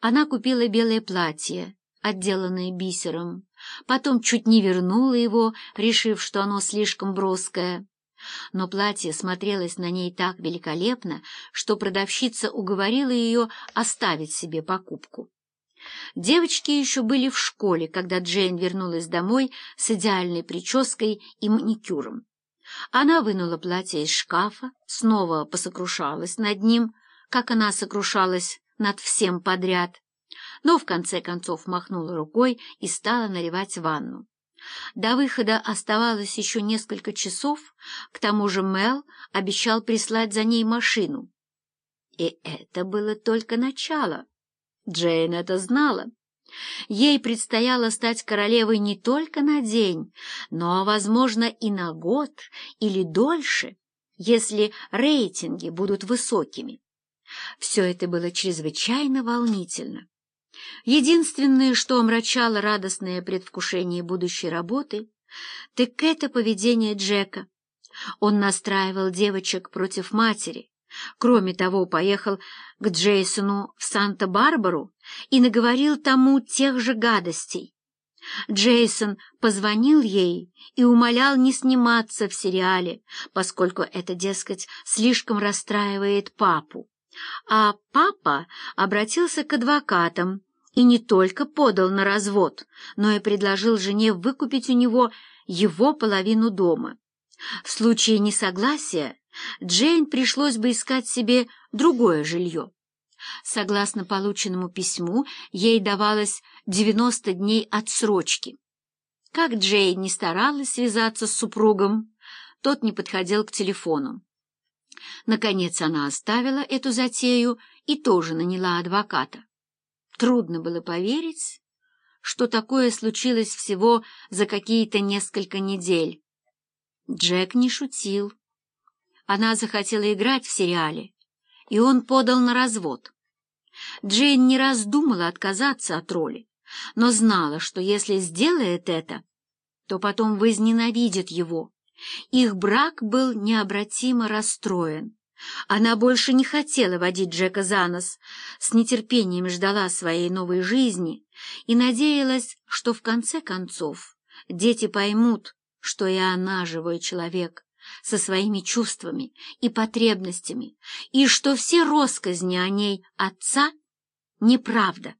Она купила белое платье, отделанное бисером, потом чуть не вернула его, решив, что оно слишком броское. Но платье смотрелось на ней так великолепно, что продавщица уговорила ее оставить себе покупку. Девочки еще были в школе, когда Джейн вернулась домой с идеальной прической и маникюром. Она вынула платье из шкафа, снова посокрушалась над ним, как она сокрушалась над всем подряд, но в конце концов махнула рукой и стала наливать ванну. До выхода оставалось еще несколько часов, к тому же Мел обещал прислать за ней машину. И это было только начало. Джейн это знала. Ей предстояло стать королевой не только на день, но, возможно, и на год или дольше, если рейтинги будут высокими. Все это было чрезвычайно волнительно. Единственное, что омрачало радостное предвкушение будущей работы, так это поведение Джека. Он настраивал девочек против матери, Кроме того, поехал к Джейсону в Санта-Барбару и наговорил тому тех же гадостей. Джейсон позвонил ей и умолял не сниматься в сериале, поскольку это, дескать, слишком расстраивает папу. А папа обратился к адвокатам и не только подал на развод, но и предложил жене выкупить у него его половину дома. В случае несогласия Джейн пришлось бы искать себе другое жилье. Согласно полученному письму, ей давалось 90 дней отсрочки. Как Джейн не старалась связаться с супругом, тот не подходил к телефону. Наконец она оставила эту затею и тоже наняла адвоката. Трудно было поверить, что такое случилось всего за какие-то несколько недель. Джек не шутил. Она захотела играть в сериале, и он подал на развод. Джейн не раз думала отказаться от роли, но знала, что если сделает это, то потом возненавидит его. Их брак был необратимо расстроен. Она больше не хотела водить Джека за нос, с нетерпением ждала своей новой жизни и надеялась, что в конце концов дети поймут, что и она живой человек, со своими чувствами и потребностями, и что все росказни о ней отца — неправда.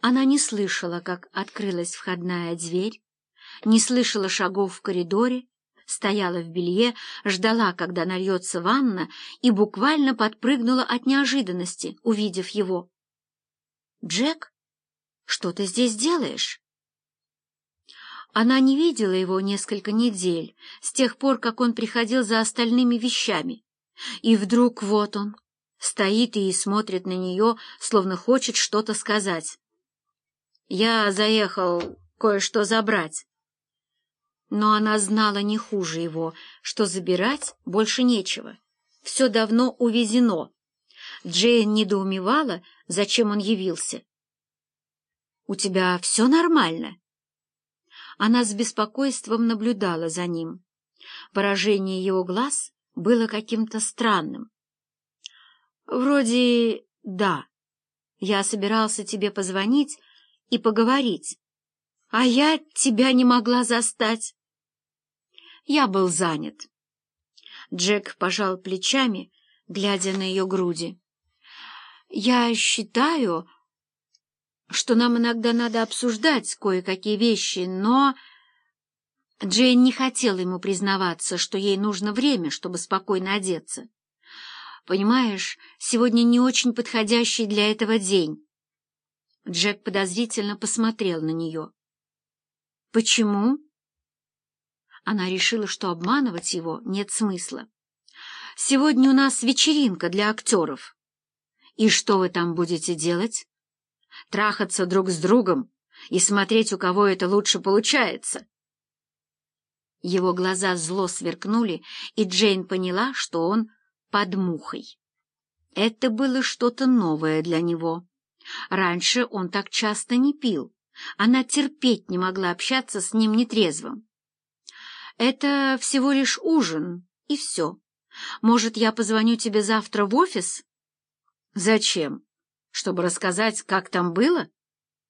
Она не слышала, как открылась входная дверь, не слышала шагов в коридоре, стояла в белье, ждала, когда нальется ванна, и буквально подпрыгнула от неожиданности, увидев его. «Джек, что ты здесь делаешь?» Она не видела его несколько недель, с тех пор, как он приходил за остальными вещами. И вдруг вот он, стоит и смотрит на нее, словно хочет что-то сказать. «Я заехал кое-что забрать». Но она знала не хуже его, что забирать больше нечего. Все давно увезено. Джейн недоумевала, зачем он явился. «У тебя все нормально?» Она с беспокойством наблюдала за ним. Выражение его глаз было каким-то странным. «Вроде да. Я собирался тебе позвонить и поговорить, а я тебя не могла застать. Я был занят». Джек пожал плечами, глядя на ее груди. «Я считаю, что нам иногда надо обсуждать кое-какие вещи, но...» Джейн не хотела ему признаваться, что ей нужно время, чтобы спокойно одеться. «Понимаешь, сегодня не очень подходящий для этого день». Джек подозрительно посмотрел на нее. «Почему?» Она решила, что обманывать его нет смысла. «Сегодня у нас вечеринка для актеров. И что вы там будете делать?» трахаться друг с другом и смотреть, у кого это лучше получается. Его глаза зло сверкнули, и Джейн поняла, что он под мухой. Это было что-то новое для него. Раньше он так часто не пил. Она терпеть не могла общаться с ним нетрезвым. «Это всего лишь ужин, и все. Может, я позвоню тебе завтра в офис?» «Зачем? чтобы рассказать, как там было?